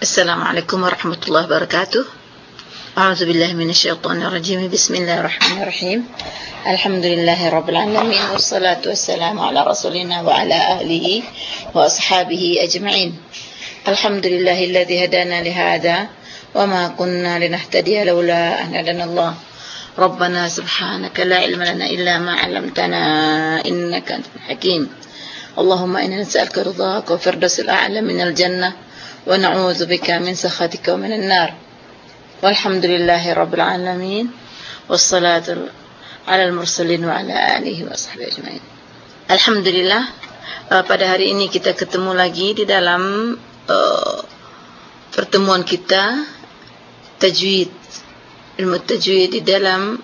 السلام عليكم ورحمة الله وبركاته. أعوذ بالله من الشيطان الرجيم. بسم الله الرحمن الرحيم. الحمد لله رب العالمين والصلاة والسلام على رسولنا وعلى آله وأصحابه أجمعين. الحمد لله الذي هدانا لهذا وما كنا لنهتدي لولا أن هدانا الله. ربنا سبحانك لا علم لنا إلا ما علمتنا إنك أنت الحكيم. اللهم إنا نسألك رضاك وفردوس الأعلى من الجنة ونعوذ بك من سخطك ومن النار والحمد لله رب العالمين والصلاة على المرسلين وعلى آله وصحبه أجمعين الحمد لله uh, pada hari ini kita ketemu lagi di dalam uh, pertemuan kita tajwid ilmu tajwid di dalam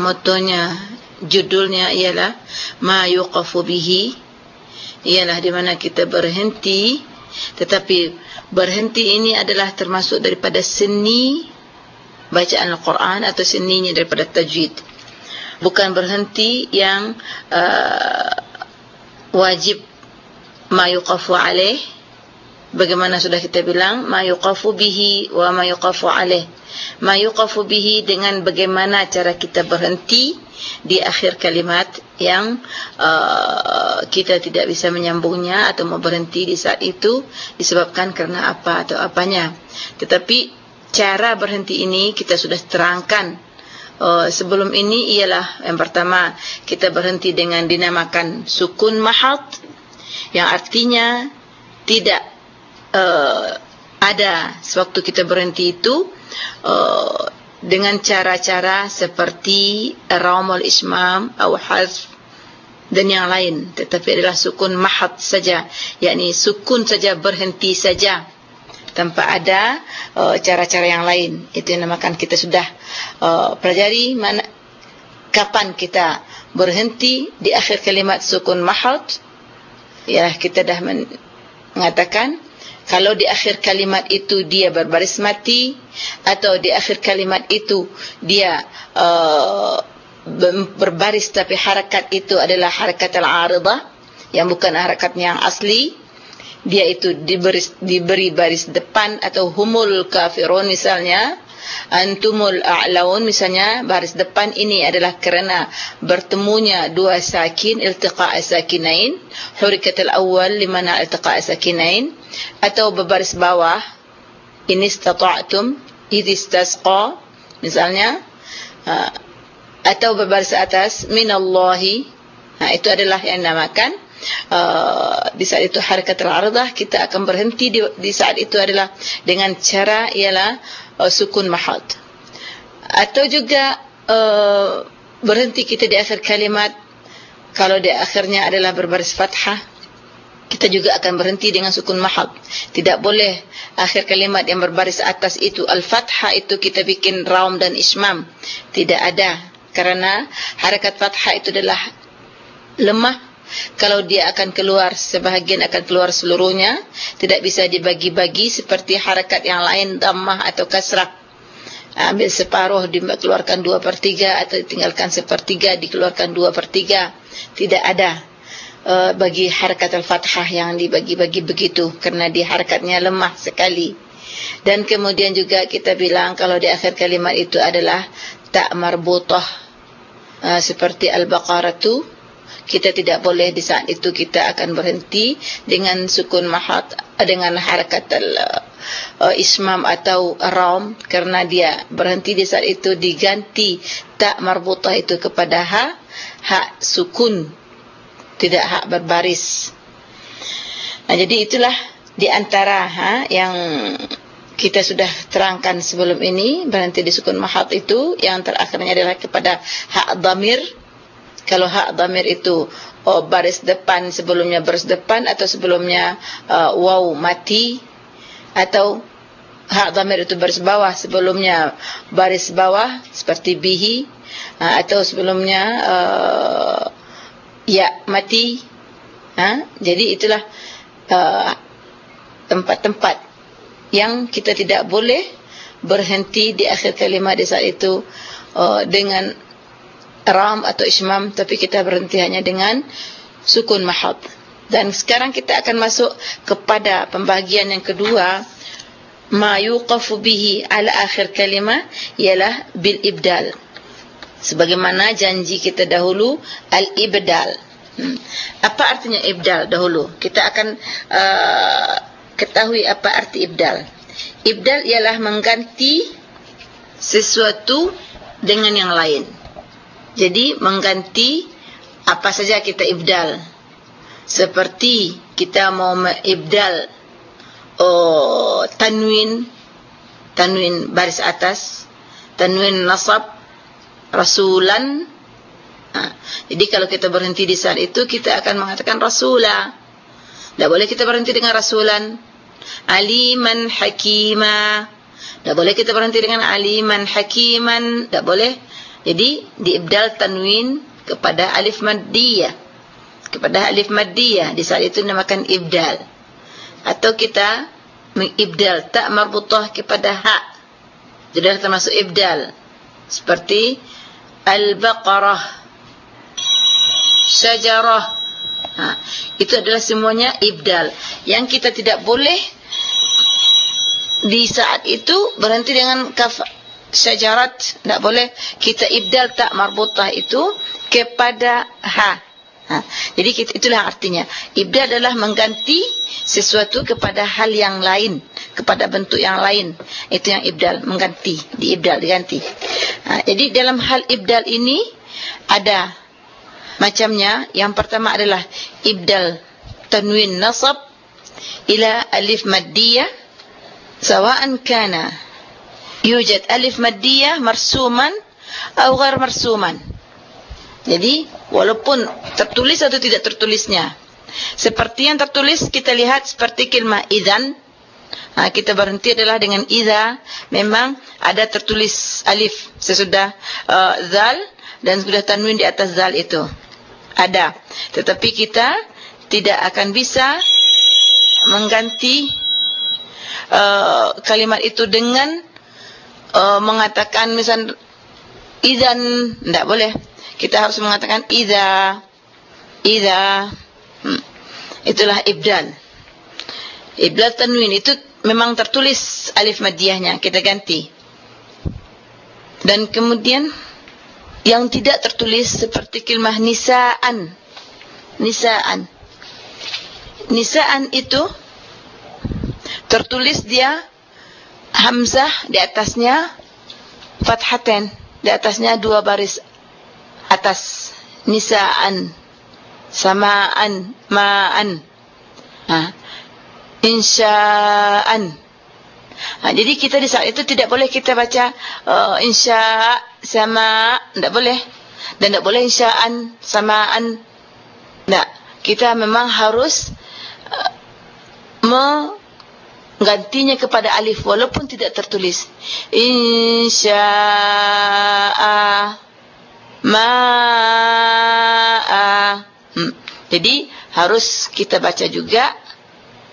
motonya judulnya ialah ma yuqafu bihi ialah di mana kita berhenti tetapi berhenti ini adalah termasuk daripada seni bacaan Al-Quran atau seninya daripada tajwid. Bukan berhenti yang uh, wajib ma yuqafu alaih. Bagaimana sudah kita bilang ma yuqafu bihi wa ma yuqafu alaih. Ma yuqafu bihi dengan bagaimana cara kita berhenti di akhir kalimat yang uh, kita tidak bisa menyambungnya atau mau berhenti di saat itu disebabkan karena apa atau apanya. Tetapi cara berhenti ini kita sudah terangkan uh, sebelum ini ialah yang pertama kita berhenti dengan dinamakan sukun mahad yang artinya tidak uh, ada sewaktu kita berhenti itu uh, dengan cara-cara seperti raumul ismam atau hazf dan yang lain. Tetapi adalah sukun mahad saja. Yakni sukun saja berhenti saja. Tanpa ada uh, cara-cara uh, yang lain. Itu yang namakan kita sudah uh, pelajari mana kapan kita berhenti di akhir kalimat sukun mahad. Ya kita dah mengatakan kalau di akhir kalimat itu dia berbaris mati atau di akhir kalimat itu dia uh, berbaris tapi harakat itu adalah harakat al-aridah yang bukan harakat yang asli dia itu diberi diberi baris depan atau humul kafirun misalnya antumul a'laun misalnya baris depan ini adalah kerana bertemunya dua sakin iltiqa' sakinain hurikat al-awwal limana iltiqa' sakinain atau berbaris bawah ini stata'tum idh istasqa misalnya ha, atau berbaris atas minallahi ha, itu adalah yang dinamakan uh, di saat itu harakat al-ardah kita akan berhenti di, di saat itu adalah dengan cara ialah uh, sukun mahad. Atau juga uh, berhenti kita di akhir kalimat kalau di akhirnya adalah berbaris fathah kita juga akan berhenti dengan sukun mahad tidak boleh akhir kalimat yang berbaris atas itu. Al-fathah itu kita bikin raum dan ismam. Tidak ada. Karena harakat fathah itu adalah lemah. Kalau dia akan keluar sebahagian akan keluar seluruhnya tidak bisa dibagi-bagi seperti harakat yang lain dhammah atau kasrah. Ambil separuh dikeluarkan 2 per 3 atau tinggalkan sepertiga dikeluarkan 2 per 3 tidak ada uh, bagi harakat al-fathah yang dibagi-bagi begitu karena di harakatnya lemah sekali. Dan kemudian juga kita bilang kalau di akhir kalimat itu adalah tak marbutah uh, seperti al-baqarah tu kita tidak boleh di saat itu kita akan berhenti dengan sukun mahat dengan harakat al uh, ismam atau raum karena dia berhenti di saat itu diganti tak marbutah itu kepada ha ha sukun tidak hak berbaris. Nah, jadi itulah di antara ha, yang kita sudah terangkan sebelum ini berhenti di sukun mahat itu yang terakhirnya adalah kepada hak damir. Kalau hak damir itu oh, baris depan sebelumnya baris depan atau sebelumnya uh, waw mati atau hak damir itu baris bawah sebelumnya baris bawah seperti bihi uh, atau sebelumnya uh, ya mati. Ha? jadi itulah uh, tempat-tempat uh, yang kita tidak boleh berhenti di akhir kalimat di saat itu uh, dengan ram atau ismam tapi kita berhenti hanya dengan sukun mahad. Dan sekarang kita akan masuk kepada pembagian yang kedua ma yuqafu bihi ala akhir kalimah ialah bil ibdal sebagaimana janji kita dahulu al ibdal hmm. apa artinya ibdal dahulu? Kita akan uh, ketahui apa arti ibdal. Ibdal ialah mengganti sesuatu dengan yang lain. Jadi mengganti apa saja kita ibdal. Seperti kita mau ibdal oh, tanwin tanwin baris atas tanwin nasab rasulan. Ha. jadi kalau kita berhenti di saat itu kita akan mengatakan rasula. Tidak boleh kita berhenti dengan rasulan. Aliman hakima. Tidak boleh kita berhenti dengan aliman hakiman. Tidak boleh. Jadi diibdal tanwin kepada alif maddiyah. Kepada alif maddiyah. Di saat itu dinamakan ibdal. Atau kita mengibdal tak marbutah kepada ha. Jadi termasuk ibdal. Seperti al-baqarah. Syajarah. Ha. Itu adalah semuanya ibdal. Yang kita tidak boleh di saat itu berhenti dengan kaf syajarat. Tidak boleh kita ibdal tak marbutah itu kepada ha. Ha. Jadi itulah artinya. Ibda adalah mengganti sesuatu kepada hal yang lain, kepada bentuk yang lain. Itu yang ibdal, mengganti, diibdal, diganti. Ha. Jadi dalam hal ibdal ini ada macamnya. Yang pertama adalah ibdal tanwin nasab ila alif maddiyah sawa'an kana yujad alif maddiyah marsuman atau ghair marsuman. Jadi walaupun tertulis atau tidak tertulisnya. Seperti yang tertulis kita lihat seperti kalimat idzan. Ha, kita berhenti adalah dengan idza. Memang ada tertulis alif sesudah uh, zal dan sudah tanwin di atas zal itu. Ada. Tetapi kita tidak akan bisa mengganti uh, kalimat itu dengan uh, mengatakan misal idzan tidak boleh kita harus mengatakan idza idza hmm. itulah ibdal ibdal tanwin itu memang tertulis alif maddiyahnya kita ganti. Dan kemudian yang tidak tertulis seperti kalimah nisaan. Nisaan. Nisaan itu tertulis dia hamzah di atasnya fathaten di atasnya dua baris atas. Nisaan. Samaan. Maan. Ha insyaan. Ha jadi kita di saat itu tidak boleh kita baca uh, insya sama tidak boleh. Dan tidak boleh insyaan samaan tidak. Kita memang harus uh, menggantinya kepada alif walaupun tidak tertulis. Insyaa ma'a. Hmm. jadi harus kita baca juga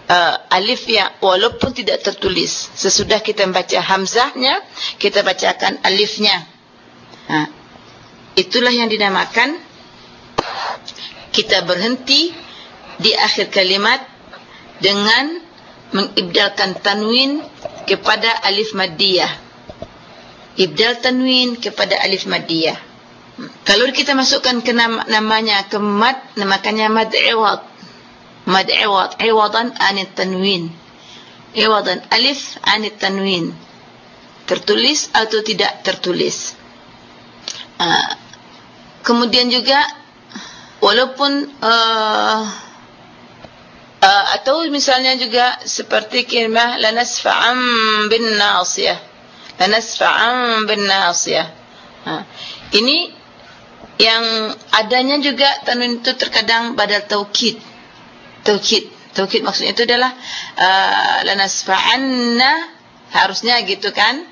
uh, alif yang walaupun tidak tertulis. Sesudah kita membaca hamzahnya kita bacakan alifnya. Ha. itulah yang dinamakan kita berhenti di akhir kalimat dengan mengibdalkan tanwin kepada alif maddiyah. Ibdal tanwin kepada alif maddiyah. Kalau kita masukkan ke nama, namanya ke mad namanya mad iwad mad iwad. Iwadan anit tanwin. Iwadan alif anit tanwin. Tertulis atau tidak tertulis? Uh, kemudian juga walaupun uh, uh, atau misalnya juga seperti kalimah lanasfa'am bin nasiyah. Lanasfa'am bin nasiyah. Uh, ini yang adanya juga tanwin itu terkadang badal taukid tauhid tauhid maksudnya itu adalah uh, Lanasfa'anna Harusnya gitu kan.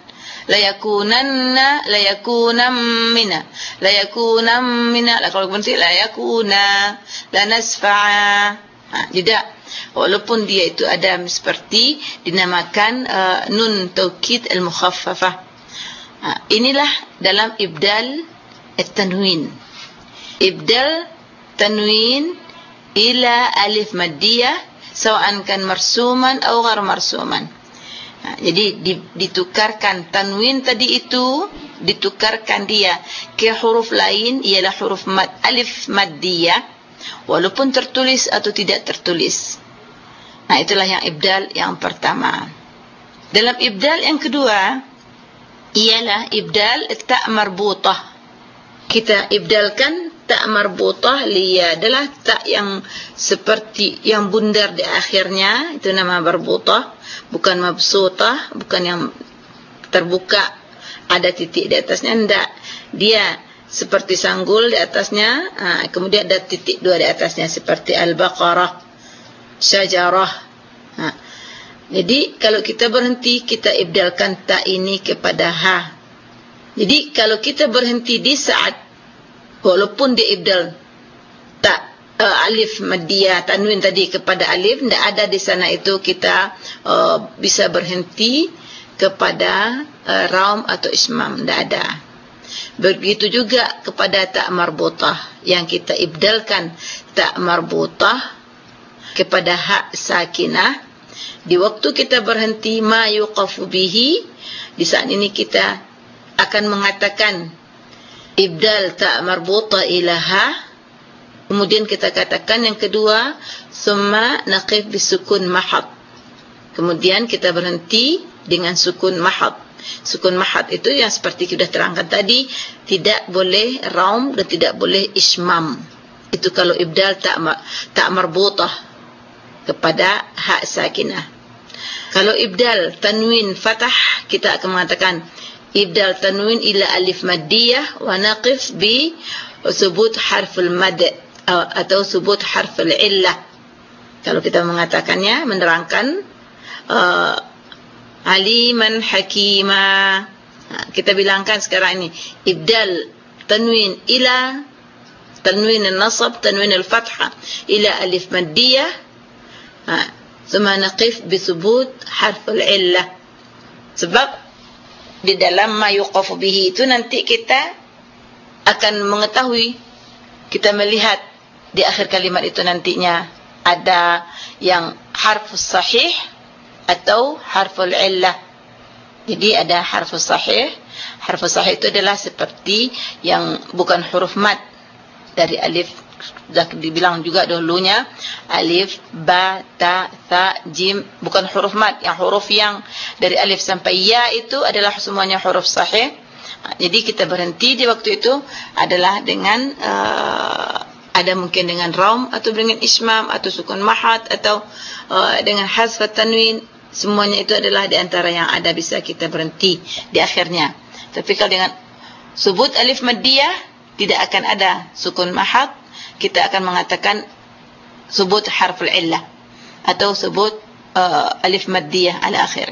Layakunanna Layakunam mina Layakunam mina lah, Kalau berhenti layakuna Lanasfa'a. Nah, Tidak. Walaupun dia itu ada seperti Dinamakan uh, Nun Taukid al-mukhaffafah. Ha, inilah dalam Ibdal At-Tanwin. Ibdal Tanwin Ila alif مديه sawa'an kan marsuman او ghar marsuman. Nah, jadi di, ditukarkan tanwin tadi itu ditukarkan dia ke huruf lain ialah huruf mad alif maddiyah walaupun tertulis atau tidak tertulis. Nah itulah yang ibdal yang pertama. Dalam ibdal yang kedua ialah ibdal ta marbutah. Kita ibdalkan ta marbutah liya adalah tak yang seperti yang bundar di akhirnya itu nama marbutah bukan mabsutah bukan yang terbuka ada titik di atasnya ndak dia seperti sanggul di atasnya ha, kemudian ada titik dua di atasnya seperti al-baqarah syajarah ha. jadi kalau kita berhenti kita ibdalkan ta ini kepada ha jadi kalau kita berhenti di saat walaupun dia ibdal ta uh, alif madia tanwin tadi kepada alif tidak ada di sana itu kita uh, bisa berhenti kepada uh, raum atau ismam. Tidak ada. Begitu juga kepada tak marbutah yang kita ibdalkan. Tak marbutah kepada hak sakinah. Di waktu kita berhenti ma yuqafu bihi di saat ini kita akan mengatakan ibdal tak marbutah ilaha Kemudian kita katakan yang kedua, summa naqif bisukun mahad. Kemudian kita berhenti dengan sukun mahad. Sukun mahad itu yang seperti kita terangkan tadi, tidak boleh raum dan tidak boleh ismam. Itu kalau ibdal tak tak marbutah kepada hak sakinah. Kalau ibdal tanwin fathah, kita akan mengatakan ibdal tanwin ila alif maddiyah wa naqif bi sebut harful mad' atau sebut harf al-illah kalau kita mengatakannya menerangkan uh, aliman hakima. Ha, kita bilangkan sekarang ini ibdal tanwin ila tanwin al-nasab tanwin al-fathah ila alif maddiyah. Naqif bi thubut harf al-illah sebab di dalam ma yuqaf bihi itu nanti kita akan mengetahui kita melihat di akhir kalimat itu nantinya ada yang harf sahih atau harful illah. Jadi ada harf sahih. Harf sahih itu adalah seperti yang bukan huruf mad dari alif sudah dibilang juga dahulunya alif ba ta tha jim bukan huruf mad yang huruf yang dari alif sampai ya itu adalah semuanya huruf sahih. Jadi kita berhenti di waktu itu adalah dengan uh, ada mungkin dengan raum atau dengan ismam atau sukun mahad atau uh, dengan hazf tanwin semuanya itu adalah di antara yang ada bisa kita berhenti di akhirnya tapi kalau dengan sebut alif maddiyah tidak akan ada sukun mahad kita akan mengatakan sebut harful illah atau sebut uh, alif maddiyah ala akhir.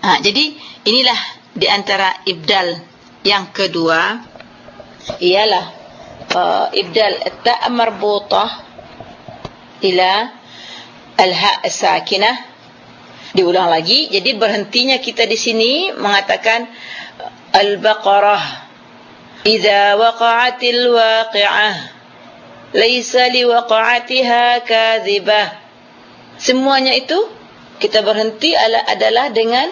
Ha, jadi inilah di antara ibdal yang kedua ialah uh, ibdal ta marbutah ila alha sakinah diulang lagi jadi berhentinya kita di sini mengatakan al-baqarah. Idza waqa'atil waqi'ah laysa liwaqa'atiha kadhibah semuanya itu kita berhenti adalah dengan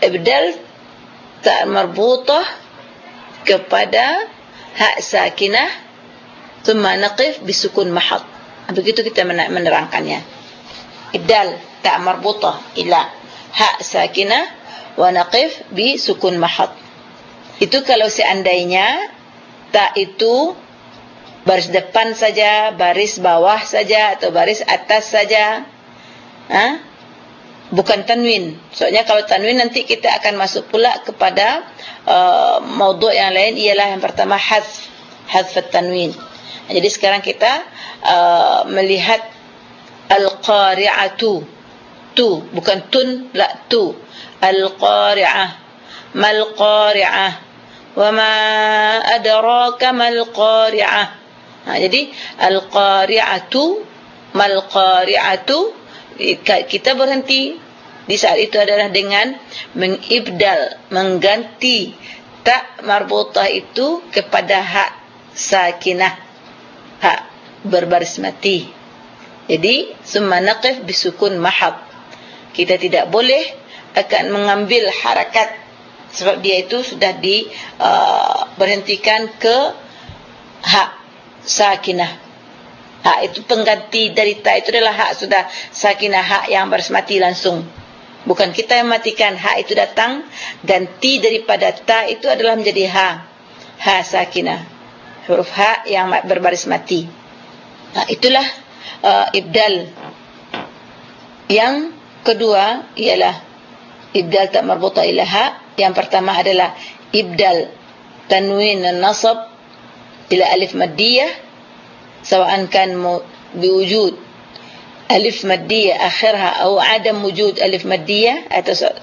ibdal ta marbutah kepada ha sakinah. Thumma naqif bisukun mahad. Begitu kita menerangkannya. Idal ta marbutah ila ha sakinah wa naqif bisukun mahad. Itu kalau seandainya ta itu baris depan saja baris bawah saja atau baris atas saja. Ha? Bukan tanwin. Soalnya kalau tanwin nanti kita akan masuk pula kepada uh, maudhu' yang lain ialah yang pertama hazf hazf tanwin. Jadi sekarang kita uh, melihat al-qari'atu. Tu bukan tun la tu. Al-qari'ah. Mal qari'ah wa ma adraka mal qari'ah ha, jadi al-qari'atu mal qari'atu kita berhenti. Di saat itu adalah dengan mengibdal mengganti tak marbutah itu kepada hak sakinah hak berbaris mati. Jadi summa naqif bisukun mahad kita tidak boleh akan mengambil harakat sebab dia itu sudah di uh, berhentikan ke hak sakinah. Hak itu pengganti dari ta itu adalah hak sudah sakinah hak yang baris mati langsung. Bukan kita yang matikan hak itu datang ganti daripada ta itu adalah menjadi ha. Ha sakinah. Huruf ha yang berbaris mati. Nah itulah uh, ibdal. Yang kedua ialah ibdal tak marbuta ila ha. Yang pertama adalah ibdal tanwin nasab ila alif maddiyah sawa'an kan biwujud. Alif maddiyah akhirha atau adam wujud alif maddiyah atau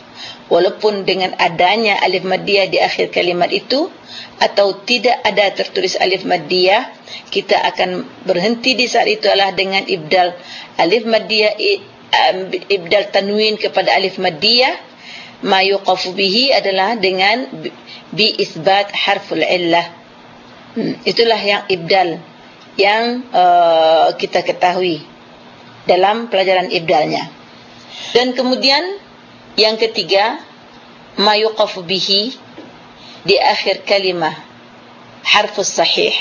walaupun dengan adanya alif maddiyah di akhir kalimat itu atau tidak ada tertulis alif maddiyah kita akan berhenti di saat itu adalah dengan ibdal alif maddiyah ibdal tanwin kepada alif maddiyah. Ma yuqafu bihi adalah dengan bi isbat harful illah hmm, itulah yang ibdal yang uh, kita ketahui dalam pelajaran ibdalnya. Dan kemudian yang ketiga ma yuqafu bihi di akhir kalimah harfus sahih.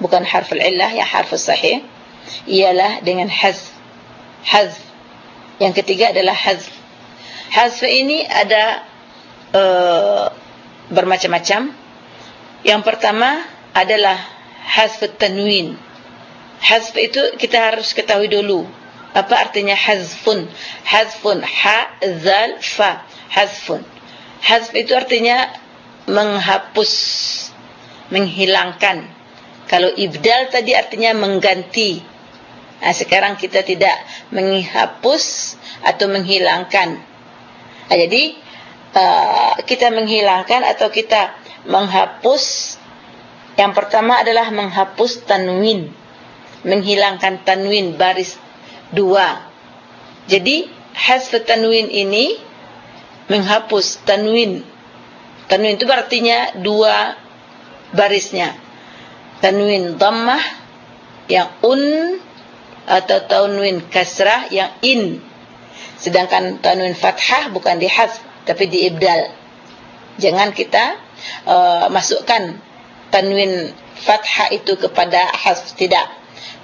Bukan harful illah ya harfus sahih. Ialah dengan hazf hazf yang ketiga adalah hazf hazf ini ada uh, bermacam-macam yang pertama adalah hazf tanwin. Hazf itu kita harus ketahui dulu. Apa artinya hazfun hazfun ha zal fa. Hazfun hazf itu artinya menghapus menghilangkan. Kalau ibdal tadi artinya mengganti. Nah, sekarang kita tidak menghapus atau menghilangkan. Nah, jadi uh, kita menghilangkan atau kita menghapus yang pertama adalah menghapus tanwin. Menghilangkan tanwin baris dua. Jadi hasf tanwin ini menghapus tanwin. Tanwin itu artinya dua barisnya. Tanwin dhammah yang un atau tanwin kasrah yang in sedangkan tanwin fathah bukan di dihadf tapi di ibdal. jangan kita uh, masukkan tanwin fathah itu kepada hasf tidak.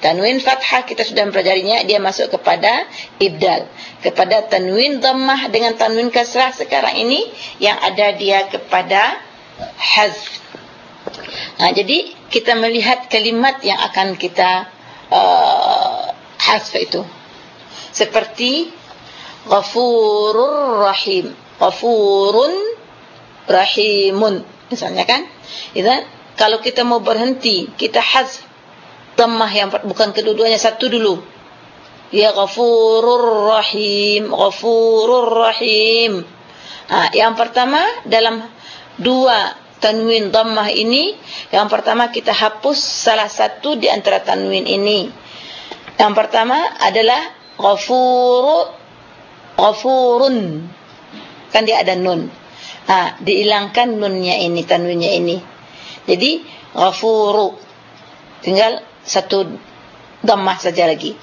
Tanwin fathah kita sudah mempelajarinya dia masuk kepada ibdal. Kepada tanwin dhammah dengan tanwin kasrah sekarang ini yang ada dia kepada hazf nah jadi kita melihat kalimat yang akan kita uh, hasf itu. Seperti ghafurur rahim. Ghafurun rahimun. Misalnya kan? Iza, kalau kita mau berhenti kita hazf dhammah yang bukan kedua-duanya satu dulu. Ya ghafurur rahim ghafurur rahim. Ha, yang pertama dalam dua tanwin dhammah ini yang pertama kita hapus salah satu di antara tanwin ini. Yang pertama adalah ghafur ghafurun. Kan dia ada nun ha dihilangkan nunnya ini tanwinnya ini. Jadi ghafuru. Tinggal satu dhammah saja lagi.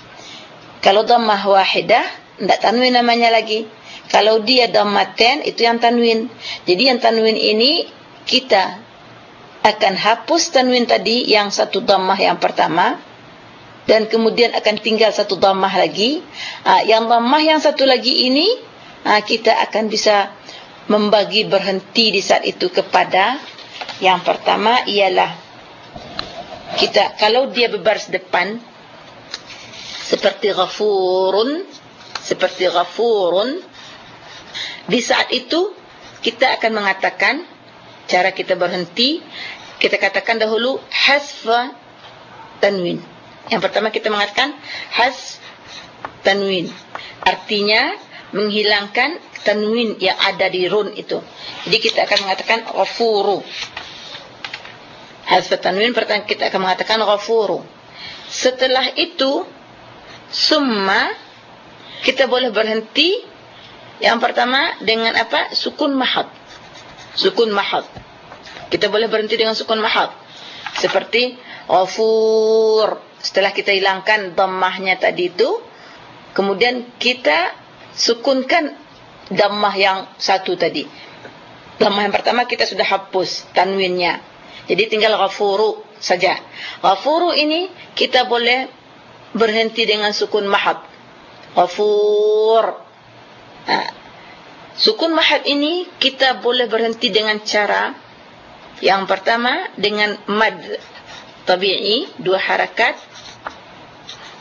Kalau dhammah wahidah enggak tanwin namanya lagi. Kalau dia dhammaten itu yang tanwin. Jadi yang tanwin ini kita akan hapus tanwin tadi yang satu dhammah yang pertama. Dan kemudian akan tinggal satu dhammah lagi. Ha, yang dhammah yang satu lagi ini ha, kita akan bisa membagi berhenti di saat itu kepada yang pertama ialah kita kalau dia berbaris depan seperti ghafurun seperti ghafurun di saat itu kita akan mengatakan cara kita berhenti kita katakan dahulu hasfa tanwin yang pertama kita mengatakan has tanwin. Artinya menghilangkan tanwin yang ada di run itu. Jadi kita akan mengatakan ghafuru. Has tanwin pertama kita akan mengatakan ghafuru. Setelah itu summa kita boleh berhenti yang pertama dengan apa? Sukun mahad. Sukun mahad. Kita boleh berhenti dengan sukun mahad. Seperti ghafur setelah kita hilangkan dhammahnya tadi itu kemudian kita sukunkan dammah yang satu tadi. Dammah yang pertama kita sudah hapus tanwinnya. Jadi tinggal ghafuru saja. Ghafuru ini kita boleh berhenti dengan sukun mahad. Ghafur. Nah, sukun mahad ini kita boleh berhenti dengan cara yang pertama dengan mad tabi'i dua harakat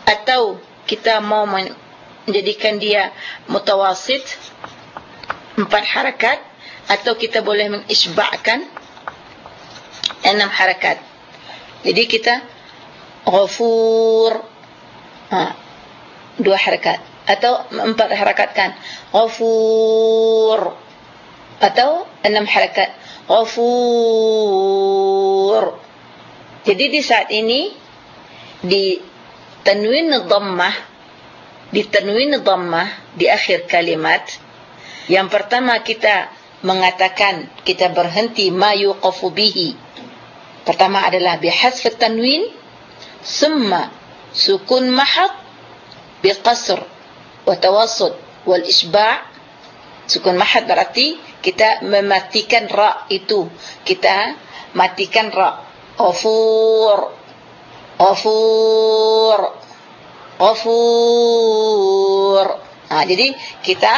atau kita mau menjadikan dia mutawasit empat harakat atau kita boleh mengisba'kan enam harakat. Jadi kita ghafur. Ha, dua harakat. Atau empat harakat kan? Ghafur. Atau enam harakat. Ghafur. Jadi di saat ini di tanwin dhammah di tanwin dhammah di akhir kalimat yang pertama kita mengatakan kita berhenti ma yuqafu bihi pertama adalah bihasf tanwin summa sukun mahad biqasr wa tawassut wal isba' sukun mahad berarti kita mematikan ra itu kita matikan ra ghafur Ghafur. Ghafur. Nah, jadi kita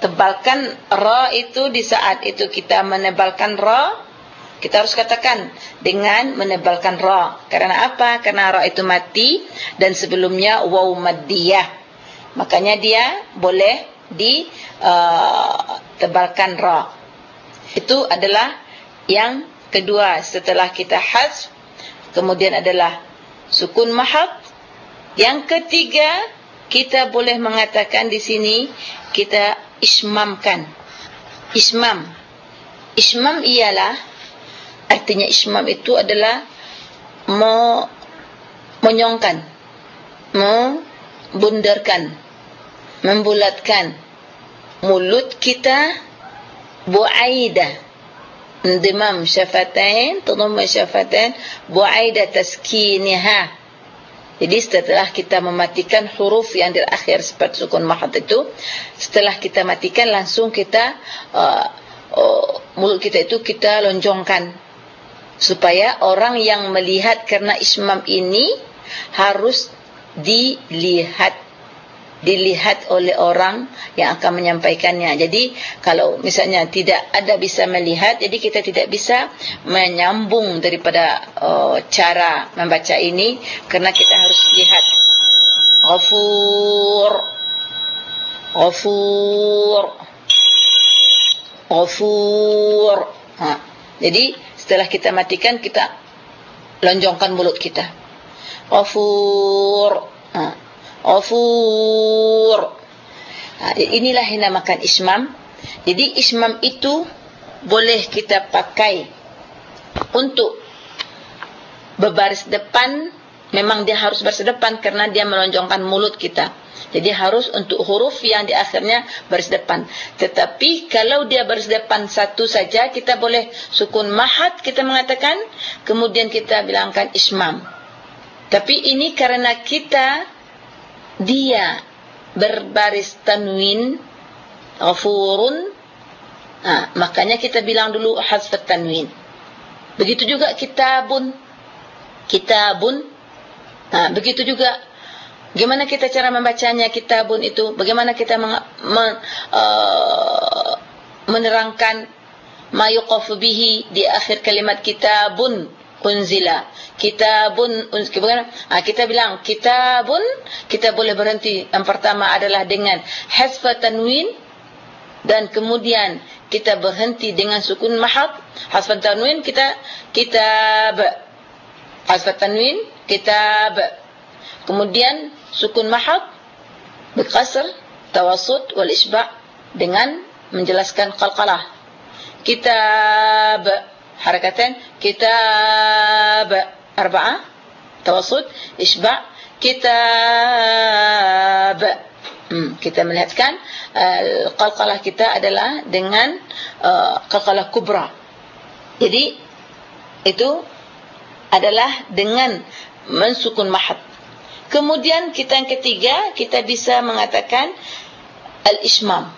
tebalkan ra itu di saat itu kita menebalkan ra kita harus katakan dengan menebalkan ra. Karena apa? Karena ra itu mati dan sebelumnya waw maddiyah. Makanya dia boleh di uh, tebalkan ra. Itu adalah yang kedua setelah kita hazf kemudian adalah sukun mahad. Yang ketiga, kita boleh mengatakan di sini kita ismamkan. Ismam. Ismam ialah artinya ismam itu adalah mo menyongkan, membundarkan, membulatkan. Mulut kita buaida. Demam syafatain tudum syafatain buaida taskinha jadi setelah kita mematikan huruf yang di akhir seperti sukun mahad itu setelah kita matikan langsung kita uh, uh, mulut kita itu kita lonjongkan. Supaya orang yang melihat karena ismam ini harus dilihat dilihat oleh orang yang akan menyampaikannya. Jadi kalau misalnya tidak ada bisa melihat, jadi kita tidak bisa menyambung daripada uh, cara membaca ini karena kita harus lihat Ghafur Ghafur Ghafur ha. Jadi setelah kita matikan kita lonjongkan mulut kita Ghafur ha. Ghafur. Ha, inilah yang dinamakan ismam. Jadi ismam itu boleh kita pakai untuk berbaris depan. Memang dia harus baris depan karena dia melonjongkan mulut kita. Jadi harus untuk huruf yang di akhirnya baris depan. Tetapi kalau dia baris depan satu saja, kita boleh sukun mahad kita mengatakan. Kemudian kita bilangkan ismam. Tapi ini karena kita dia berbaris tanwin ghafurun. Ha, makanya kita bilang dulu hazf tanwin. Begitu juga kitabun. Kitabun. Ha, begitu juga bagaimana kita cara membacanya kitabun itu? Bagaimana kita meng, men, uh, menerangkan ma yuqaf bihi di akhir kalimat kitabun unzila. Kitabun bukan? Ha, kita bilang kitabun kita boleh berhenti. Yang pertama adalah dengan hasfa tanwin dan kemudian kita berhenti dengan sukun mahad. Hasfa tanwin kita kitab. Hasfa tanwin kitab. Kemudian sukun mahad berkasr tawassut wal isba dengan menjelaskan qalqalah. Kitab harakatan kitab arba'ah tawassut isba' kitab. Hmm, kita melihatkan uh, qalqalah kita adalah dengan uh, qalqalah kubra. Jadi itu adalah dengan mensukun mahad. Kemudian kita yang ketiga kita bisa mengatakan al-ismam.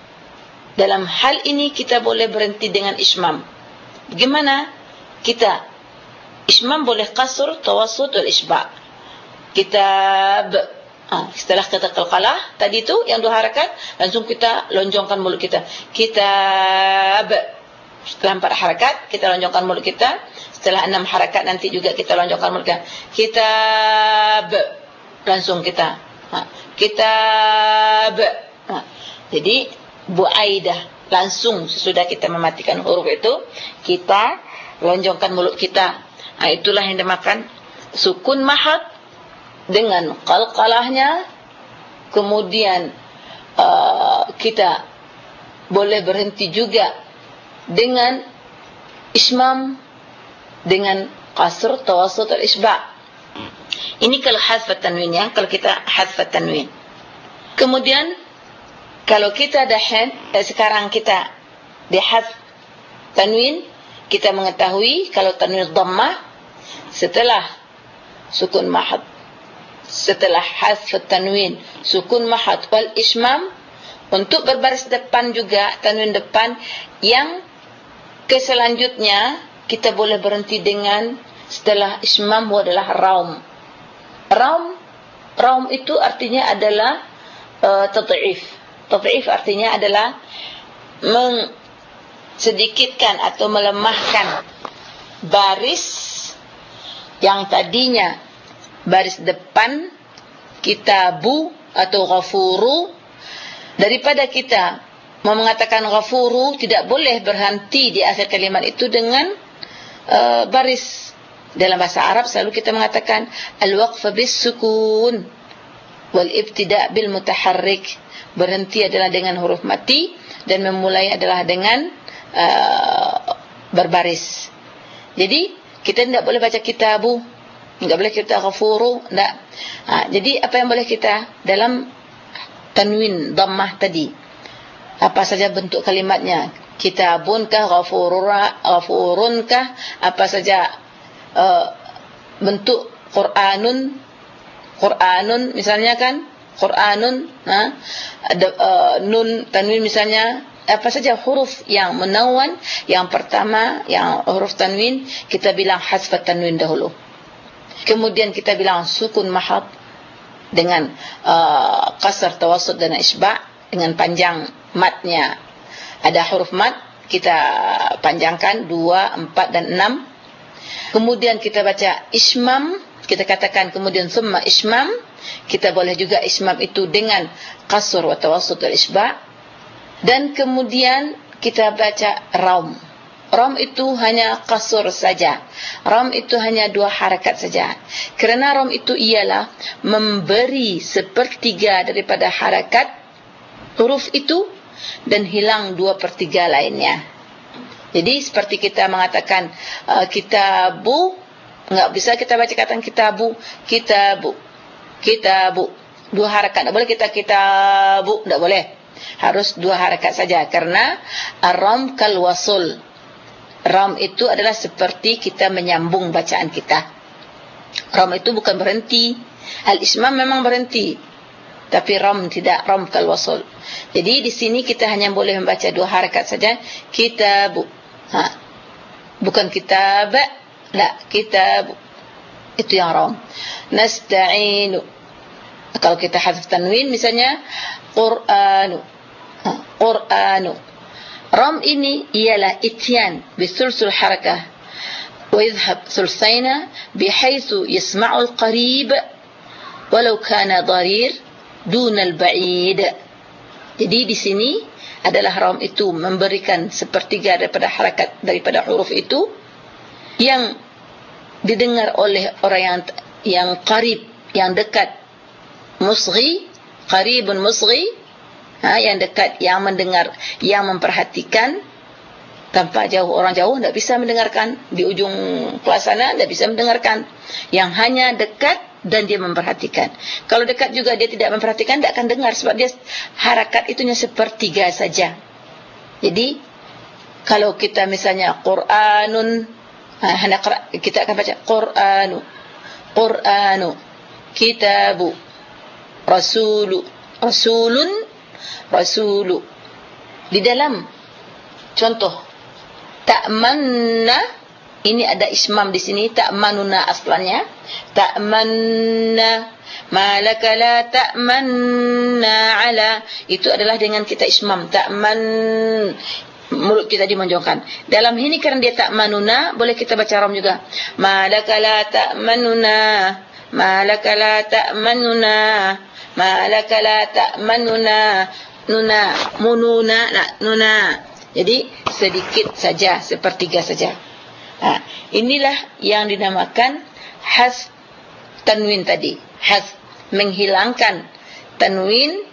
Dalam hal ini kita boleh berhenti dengan ismam bagaimana kita ismam boleh qasr tawassut wal isba? Kitab ha, setelah kata qalqalah tadi tu yang dua harakat langsung kita lonjongkan mulut kita. Kitab setelah empat harakat kita lonjongkan mulut kita. Setelah enam harakat nanti juga kita lonjongkan mulut kita. Kitab langsung kita. Ha, kitab ha, jadi buaidah langsung sesudah kita mematikan huruf itu kita lonjongkan mulut kita. Ha, itulah yang dimakan sukun mahad dengan qalqalahnya. Kemudian uh, kita boleh berhenti juga dengan ismam dengan qasr tawassut al-isba' ini kalau hadf tanwin ya kalau kita hadf tanwin. Kemudian kalau kita dah eh, sekarang kita di hadf tanwin kita mengetahui kalau tanwin dhammah setelah sukun mahad. Setelah hasf tanwin sukun mahad wal ismam untuk berbaris depan juga tanwin depan yang keselanjutnya kita boleh berhenti dengan setelah ismam adalah raum. Raum raum itu artinya adalah uh, tad'if tad'if artinya adalah sedikitkan atau melemahkan baris yang tadinya baris depan kitabu atau ghafuru. Daripada kita mau mengatakan ghafuru tidak boleh berhenti di akhir kalimat itu dengan uh, baris. Dalam bahasa Arab selalu kita mengatakan al-waqf bis sukun wal ibtida' bil mutaharrik berhenti adalah dengan huruf mati dan memulai adalah dengan uh, berbaris. Jadi kita tidak boleh baca kitabu. Enggak boleh kita ghafuru enggak ha, jadi apa yang boleh kita dalam tanwin dhammah tadi? Apa saja bentuk kalimatnya? Kitabun kah ghafurura ghafurun kah? Apa saja uh, bentuk Quranun? Quranun misalnya kan Quranun ha? Ada uh, nun tanwin misalnya apa saja huruf yang menawan yang pertama yang huruf tanwin kita bilang hasfat tanwin dahulu. Kemudian kita bilang sukun mahad dengan uh, qasar tawassut dan isba dengan panjang matnya ada huruf mat kita panjangkan 2 4 dan 6 kemudian kita baca ismam kita katakan kemudian summa ismam kita boleh juga ismam itu dengan qasr wa wal isba dan kemudian kita baca raum Ram itu hanya kasur saja. Ram itu hanya dua harakat saja. Kerana ram itu ialah memberi sepertiga daripada harakat huruf itu dan hilang dua pertiga lainnya. Jadi seperti kita mengatakan uh, kitabu, enggak bisa kita baca kata kitabu, kitabu, kitabu. Dua harakat. Tak boleh kita kitabu, tak boleh. Harus dua harakat saja. Kerana ram kal wasul. Ram itu adalah seperti kita menyambung bacaan kita. Ram itu bukan berhenti. Al-ismam memang berhenti. Tapi ram tidak. Ram kal wasul. Jadi di sini kita hanya boleh membaca dua harakat saja. Kitab. Ha. Bukan kitab. La. Kitab. Itu yang ram. Nasta'inu. Kalau kita hadif tanwin misalnya. Qur'anu. Qur'anu. Ram ini ialah ityan bisulsul harakah wa yadhhab sulsaina bihaythu yasma'u al-qarib walau kana darir dun al-ba'id. Jadi di sini adalah ram itu memberikan sepertiga daripada harakat daripada huruf itu yang didengar oleh orang yang yang qarib yang dekat musghi qaribun musghi ha, yang dekat, yang mendengar, yang memperhatikan. Tanpa jauh orang jauh tidak bisa mendengarkan. Di ujung kelas sana tidak bisa mendengarkan. Yang hanya dekat dan dia memperhatikan. Kalau dekat juga dia tidak memperhatikan tidak akan dengar sebab dia harakat itunya sepertiga saja. Jadi kalau kita misalnya Quranun ha, kita akan baca Quranu. Quranu. Kitabu. Rasulu. Rasulun. Rasulu. Di dalam contoh. Ta'manna ini ada ismam di sini. Ta'manuna aslannya. Ta'manna malaka la ta'manna ala. Itu adalah dengan kita ismam. Ta'man mulut kita dimonjongkan dalam ini karena dia ta'manuna boleh kita baca ram juga. Malaka la ta'manuna malaka la ta'manuna malaka la ta'manuna nuna mununa nak nuna. Jadi sedikit saja sepertiga saja. Ha inilah yang dinamakan has tanwin tadi. Has menghilangkan tanwin.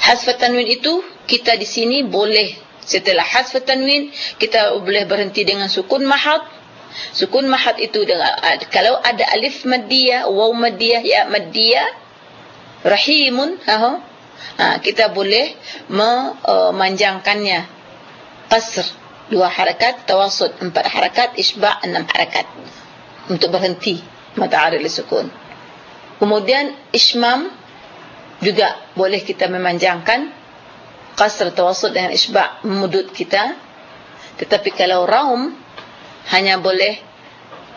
Hasf tanwin itu kita di sini boleh setelah hasf tanwin kita boleh berhenti dengan sukun mahad sukun mahad itu dengan kalau ada alif maddiyah waw maddiyah ya maddiyah rahimun ha, kita boleh memanjangkannya qasr dua harakat tawassut empat harakat isba' enam harakat. Untuk berhenti mata aril sukun. Kemudian ismam juga boleh kita memanjangkan qasr tawassut dengan isba' mudud kita. Tetapi kalau raum hanya boleh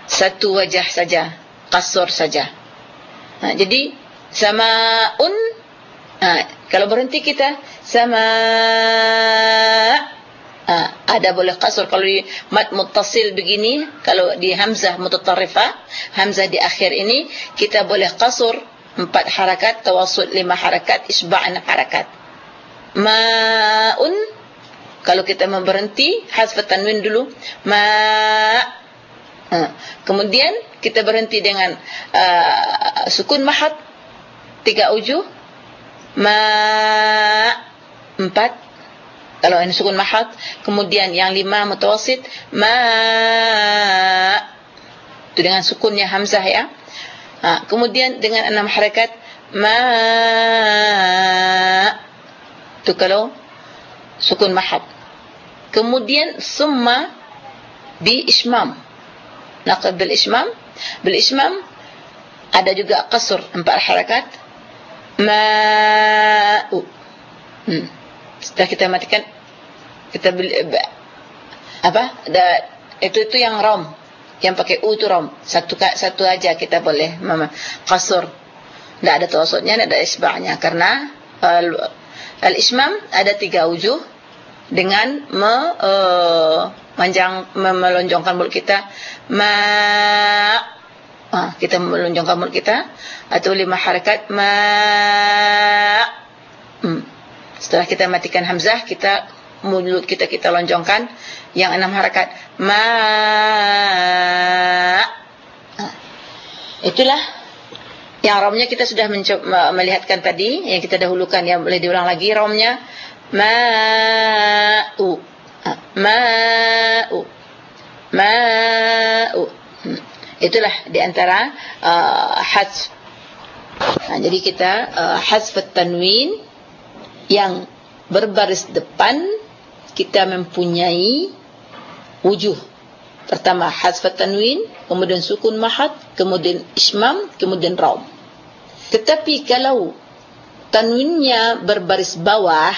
satu wajah saja qasr saja. Ha, jadi samaun ha, kalau berhenti kita sama ha, ada boleh qasr. Kalau mad muttasil begini kalau di hamzah mutatarrifah hamzah di akhir ini kita boleh qasr empat harakat tawassul lima harakat isba' enam harakat maun. Kalau kita mau berhenti hasf tanwin dulu. Ma ha, kemudian kita berhenti dengan uh, sukun mahad. Tiga ujuh ma empat. Kalau ini sukun mahad. Kemudian yang lima mutawasid ma itu dengan sukunnya hamzah ya. Ha, kemudian dengan enam harakat. Ma itu kalau sukun mahad kemudian summa bi ismam naqad bil ismam bil ismam ada juga qasr empat harakat. Ma'u. Hmm. setelah kita matikan kita beli apa? Da, itu itu yang rom. Yang pakai u itu rom. Satu satu aja kita boleh. Mama qasr. Enggak ada tawassutnya enggak ada isba'nya. Karena al, al ismam ada tiga wujuh dengan me, uh, manjang melonjongkan mulut kita. Ma ah kita melonjongkan mulut kita. Atau lima harakat. Ma hmm. setelah kita matikan hamzah kita mulut kita kita lonjongkan. Yang enam harakat. Ma ah. itulah yang romnya kita sudah melihatkan tadi yang kita dahulukan yang boleh diulang lagi romnya ma u ah. ma u ma u hmm. itulah di antara uh, hadf Nah, jadi kita uh, hasf tanwin yang berbaris depan kita mempunyai wujuh. Pertama hasf tanwin, kemudian sukun mahad, kemudian ismam, kemudian raum. Tetapi kalau tanwinnya berbaris bawah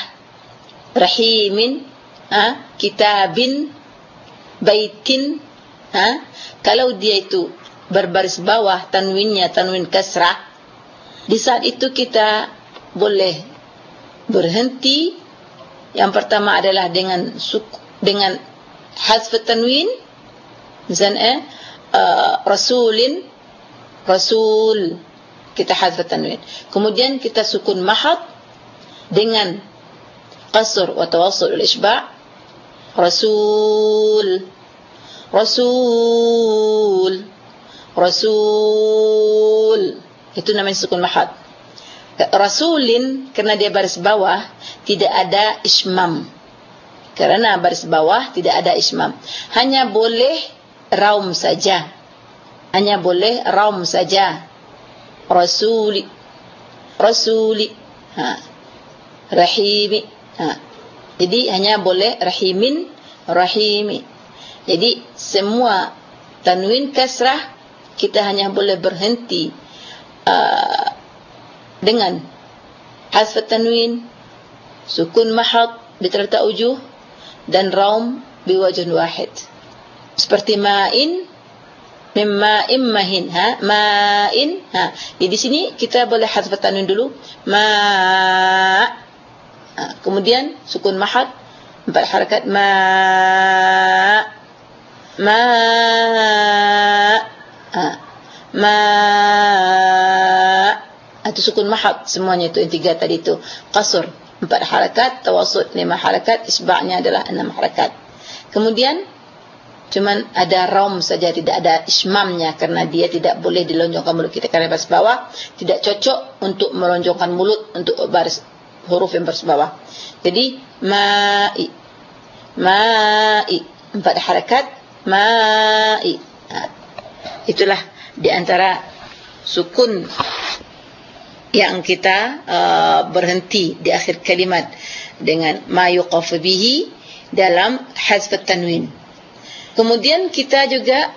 rahimin, ha, kitabin, baitin, ha, kalau dia itu berbaris bawah tanwinnya tanwin kasrah di saat itu kita boleh berhenti. Yang pertama adalah dengan suku, dengan hazf tanwin zan eh uh, rasulin rasul kita hazf tanwin. Kemudian kita sukun mahad dengan qasr wa tawassul al isba' rasul. Rasul. Rasul. Itu namanya sukun mahad. Rasulin kerana dia baris bawah tidak ada ismam. Kerana baris bawah tidak ada ismam. Hanya boleh raum saja. Hanya boleh raum saja rasuli. Rasuli. Ha. Rahimi. Ha. Jadi hanya boleh rahimin rahimi. Jadi semua tanwin kasrah kita hanya boleh berhenti uh, dengan hasf tanwin sukun mahad bi tarta'ujuh dan raum bi wajhun wahid. Seperti ma'in mimma immahin ha? Ma'in ha? Jadi di sini kita boleh hadf tanwin dulu. Ma ha, kemudian sukun mahad empat harakat. Ma ma ha, ma atau sukun mahad. Semuanya itu yang tiga tadi itu. Qasr empat harakat. Tawassut lima harakat. Isba'nya adalah enam harakat. Kemudian cuman ada raum saja tidak ada ismamnya karena dia tidak boleh dilonjongkan mulut kita karena baris bawah. Tidak cocok untuk melonjongkan mulut untuk baris huruf yang baris bawah. Jadi ma'i ma'i empat harakat ma'i. Nah, itulah di antara sukun yang kita uh, berhenti di akhir kalimat dengan ma yuqaf bihi dalam hazf tanwin kemudian kita juga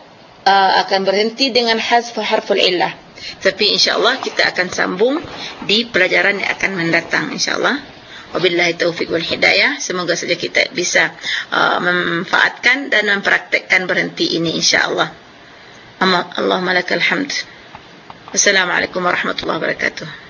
uh, akan berhenti dengan hazf harful illah. Tapi insyaallah kita akan sambung di pelajaran yang akan mendatang insyaallah. Wabillahi taufik wal hidayah. Semoga saja kita bisa uh, memanfaatkan dan mempraktekkan berhenti ini insyaallah. Allahumma lakal hamd. Assalamualaikum warahmatullahi wabarakatuh